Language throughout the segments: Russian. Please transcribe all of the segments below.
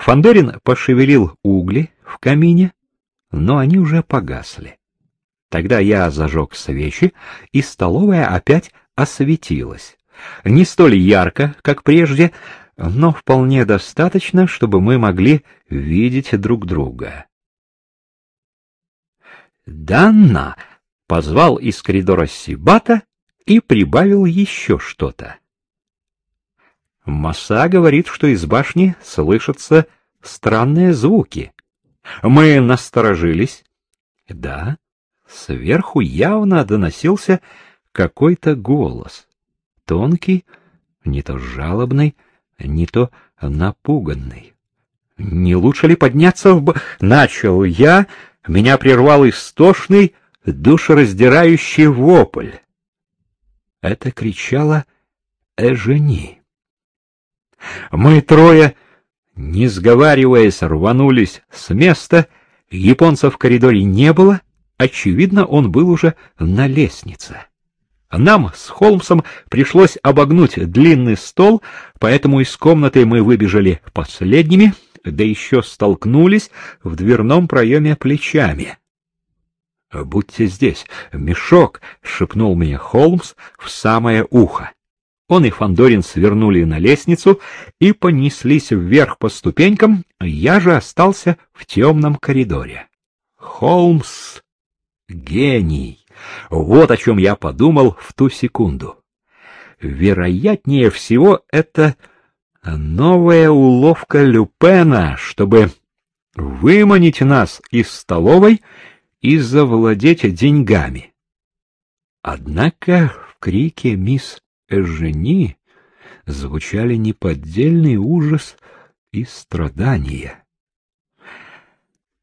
Фандорин пошевелил угли в камине, но они уже погасли. Тогда я зажег свечи, и столовая опять осветилась. Не столь ярко, как прежде, но вполне достаточно, чтобы мы могли видеть друг друга. «Данна!» — позвал из коридора Сибата и прибавил еще что-то. Маса говорит, что из башни слышатся странные звуки. Мы насторожились. Да, сверху явно доносился какой-то голос. Тонкий, не то жалобный, не то напуганный. Не лучше ли подняться в... Начал я, меня прервал истошный, душераздирающий вопль. Это кричала Эжени. Мы трое, не сговариваясь, рванулись с места, японца в коридоре не было, очевидно, он был уже на лестнице. Нам с Холмсом пришлось обогнуть длинный стол, поэтому из комнаты мы выбежали последними, да еще столкнулись в дверном проеме плечами. — Будьте здесь, мешок! — шепнул мне Холмс в самое ухо. Он и Фандорин свернули на лестницу и понеслись вверх по ступенькам, я же остался в темном коридоре. Холмс — гений! Вот о чем я подумал в ту секунду. Вероятнее всего, это новая уловка Люпена, чтобы выманить нас из столовой и завладеть деньгами. Однако в крике мисс Эжени звучали неподдельный ужас и страдания.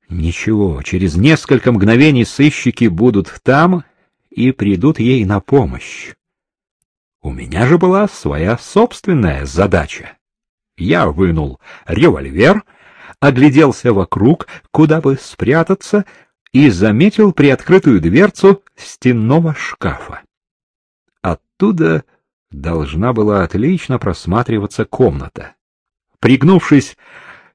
Ничего, через несколько мгновений сыщики будут там и придут ей на помощь. У меня же была своя собственная задача. Я вынул револьвер, огляделся вокруг, куда бы спрятаться, и заметил приоткрытую дверцу стенного шкафа. Оттуда должна была отлично просматриваться комната. Пригнувшись,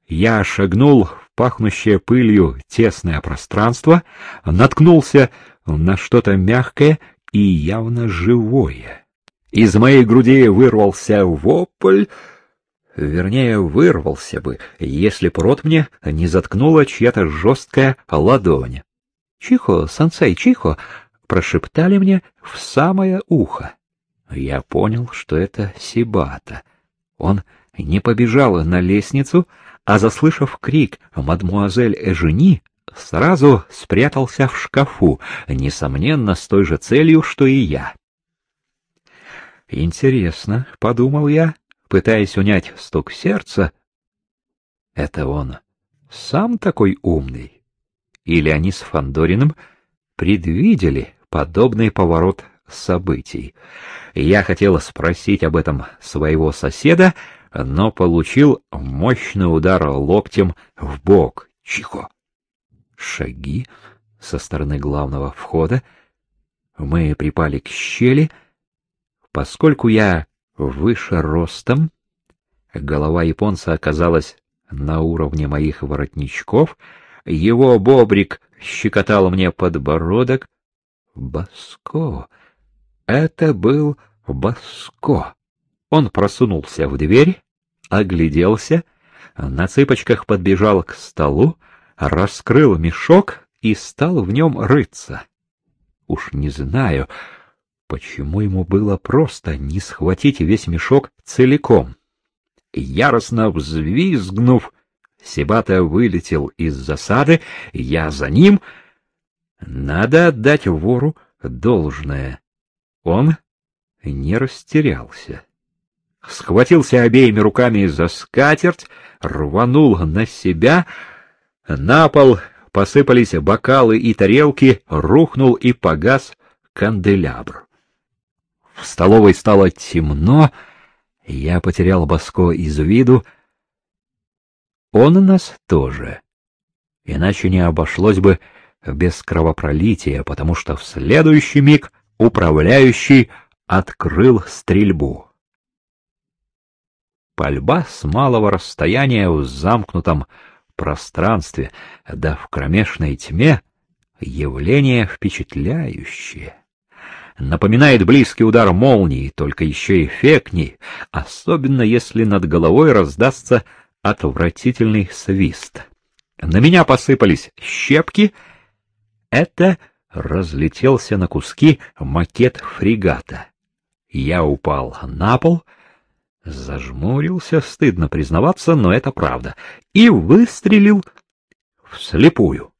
я шагнул в пахнущее пылью тесное пространство, наткнулся на что-то мягкое и явно живое. Из моей груди вырвался вопль, вернее, вырвался бы, если б рот мне не заткнула чья-то жесткая ладонь. — Чихо, сансей, чихо! — прошептали мне в самое ухо. Я понял, что это Сибата. Он не побежал на лестницу, а, заслышав крик «Мадмуазель Эжени», сразу спрятался в шкафу, несомненно, с той же целью, что и я. «Интересно», — подумал я, пытаясь унять стук сердца. «Это он сам такой умный? Или они с Фандориным предвидели подобный поворот событий. Я хотел спросить об этом своего соседа, но получил мощный удар локтем в бок. Чихо! Шаги со стороны главного входа. Мы припали к щели. Поскольку я выше ростом, голова японца оказалась на уровне моих воротничков, его бобрик щекотал мне подбородок. Баско! Это был Баско. Он просунулся в дверь, огляделся, на цыпочках подбежал к столу, раскрыл мешок и стал в нем рыться. Уж не знаю, почему ему было просто не схватить весь мешок целиком. Яростно взвизгнув, Себата вылетел из засады, я за ним. Надо отдать вору должное. Он не растерялся. Схватился обеими руками за скатерть, рванул на себя. На пол посыпались бокалы и тарелки, рухнул и погас канделябр. В столовой стало темно, я потерял Баско из виду. Он нас тоже. Иначе не обошлось бы без кровопролития, потому что в следующий миг управляющий открыл стрельбу. Пальба с малого расстояния в замкнутом пространстве, да в кромешной тьме — явление впечатляющее. Напоминает близкий удар молнии, только еще эффектней, особенно если над головой раздастся отвратительный свист. На меня посыпались щепки. Это разлетелся на куски макет фрегата. Я упал на пол, зажмурился, стыдно признаваться, но это правда, и выстрелил вслепую.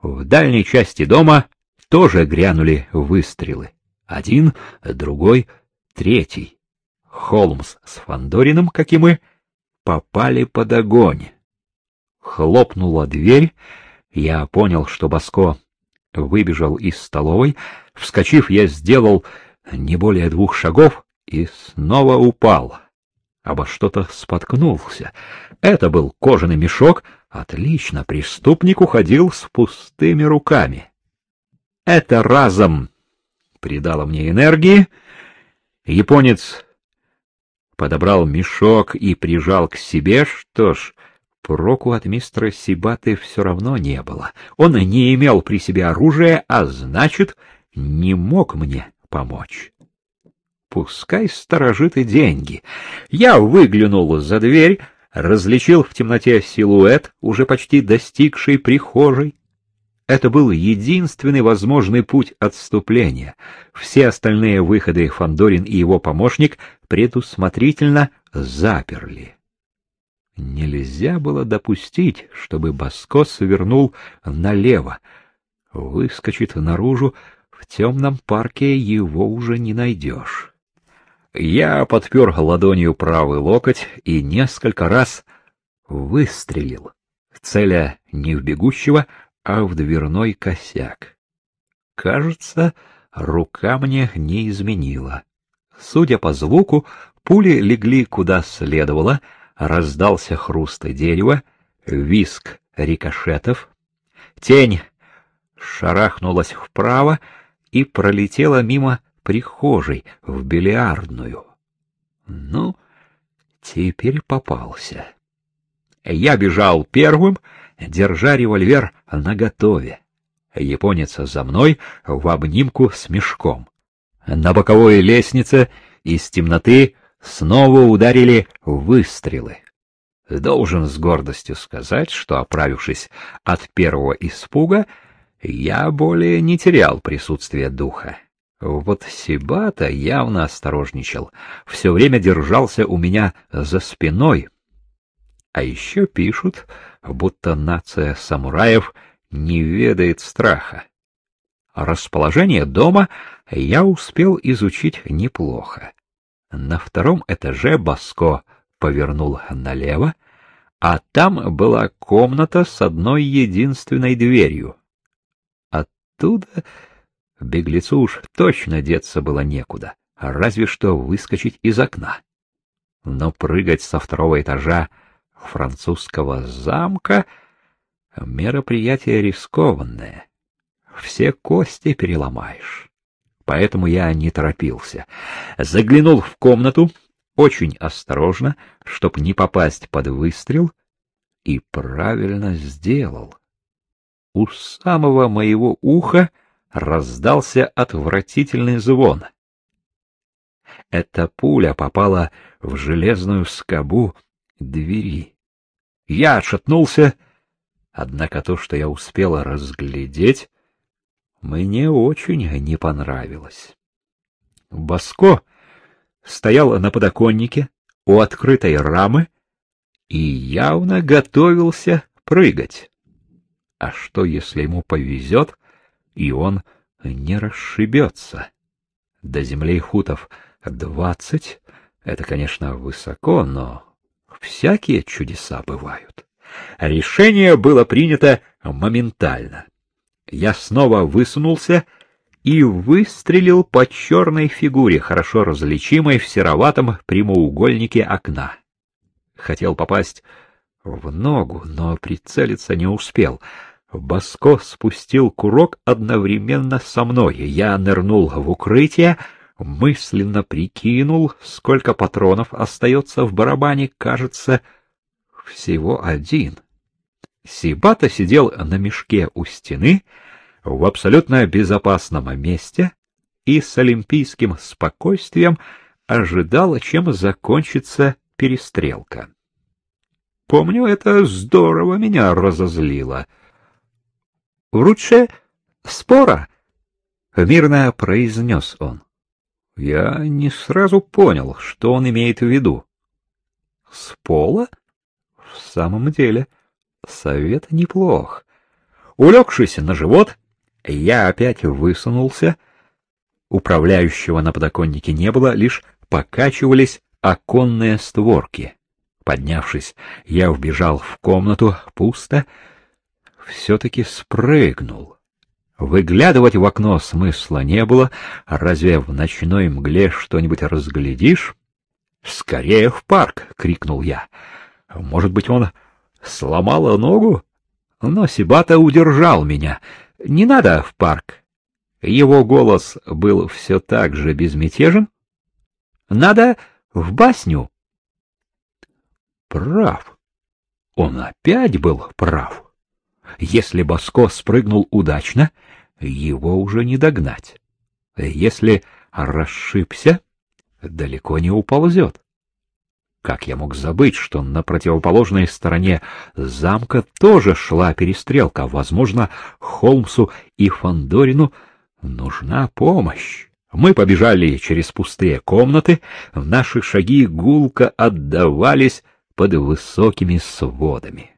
В дальней части дома тоже грянули выстрелы. Один, другой, третий. Холмс с Фандориным, как и мы, попали под огонь. Хлопнула дверь, я понял, что Баско выбежал из столовой. Вскочив, я сделал не более двух шагов и снова упал. Обо что-то споткнулся. Это был кожаный мешок. Отлично, преступник уходил с пустыми руками. Это разом придало мне энергии. Японец подобрал мешок и прижал к себе. Что ж, проку от мистера Сибаты все равно не было. Он не имел при себе оружия, а значит, не мог мне помочь. Пускай сторожит и деньги. Я выглянул за дверь, различил в темноте силуэт, уже почти достигший прихожей. Это был единственный возможный путь отступления. Все остальные выходы Фандорин и его помощник предусмотрительно заперли. Нельзя было допустить, чтобы Баско свернул налево. Выскочит наружу, в темном парке его уже не найдешь. Я подпер ладонью правый локоть и несколько раз выстрелил, целя не в бегущего, а в дверной косяк. Кажется, рука мне не изменила. Судя по звуку, пули легли куда следовало, раздался хруст дерева, виск рикошетов. Тень шарахнулась вправо и пролетела мимо прихожей в бильярдную. Ну, теперь попался. Я бежал первым, держа револьвер наготове. Японец за мной в обнимку с мешком. На боковой лестнице из темноты снова ударили выстрелы. Должен с гордостью сказать, что, оправившись от первого испуга, я более не терял присутствие духа. Вот Сибата явно осторожничал, все время держался у меня за спиной, а еще пишут, будто нация самураев не ведает страха. Расположение дома я успел изучить неплохо. На втором этаже Баско повернул налево, а там была комната с одной единственной дверью. Оттуда беглецу уж точно деться было некуда, разве что выскочить из окна. Но прыгать со второго этажа французского замка — мероприятие рискованное. Все кости переломаешь. Поэтому я не торопился. Заглянул в комнату, очень осторожно, чтоб не попасть под выстрел, и правильно сделал. У самого моего уха раздался отвратительный звон. Эта пуля попала в железную скобу двери. Я отшатнулся, однако то, что я успела разглядеть, мне очень не понравилось. Баско стоял на подоконнике у открытой рамы и явно готовился прыгать. А что, если ему повезет, и он не расшибется? До земли хутов двадцать — это, конечно, высоко, но всякие чудеса бывают. Решение было принято моментально. Я снова высунулся и выстрелил по черной фигуре, хорошо различимой в сероватом прямоугольнике окна. Хотел попасть в ногу, но прицелиться не успел. Баско спустил курок одновременно со мной. Я нырнул в укрытие, мысленно прикинул, сколько патронов остается в барабане, кажется, всего один. Сибата сидел на мешке у стены в абсолютно безопасном месте и с олимпийским спокойствием ожидал, чем закончится перестрелка. Помню, это здорово меня разозлило. — Лучше спора, — мирно произнес он. Я не сразу понял, что он имеет в виду. — С пола? В самом деле, совет неплох. Улегшись на живот, я опять высунулся. Управляющего на подоконнике не было, лишь покачивались оконные створки. Поднявшись, я вбежал в комнату, пусто, все-таки спрыгнул. Выглядывать в окно смысла не было, разве в ночной мгле что-нибудь разглядишь? «Скорее в парк!» — крикнул я. «Может быть, он сломал ногу?» Но Сибата удержал меня. «Не надо в парк!» Его голос был все так же безмятежен. «Надо в басню!» прав. Он опять был прав. Если Баско спрыгнул удачно, его уже не догнать. Если расшибся, далеко не уползет. Как я мог забыть, что на противоположной стороне замка тоже шла перестрелка? Возможно, Холмсу и Фандорину нужна помощь. Мы побежали через пустые комнаты, наши шаги гулко отдавались под высокими сводами.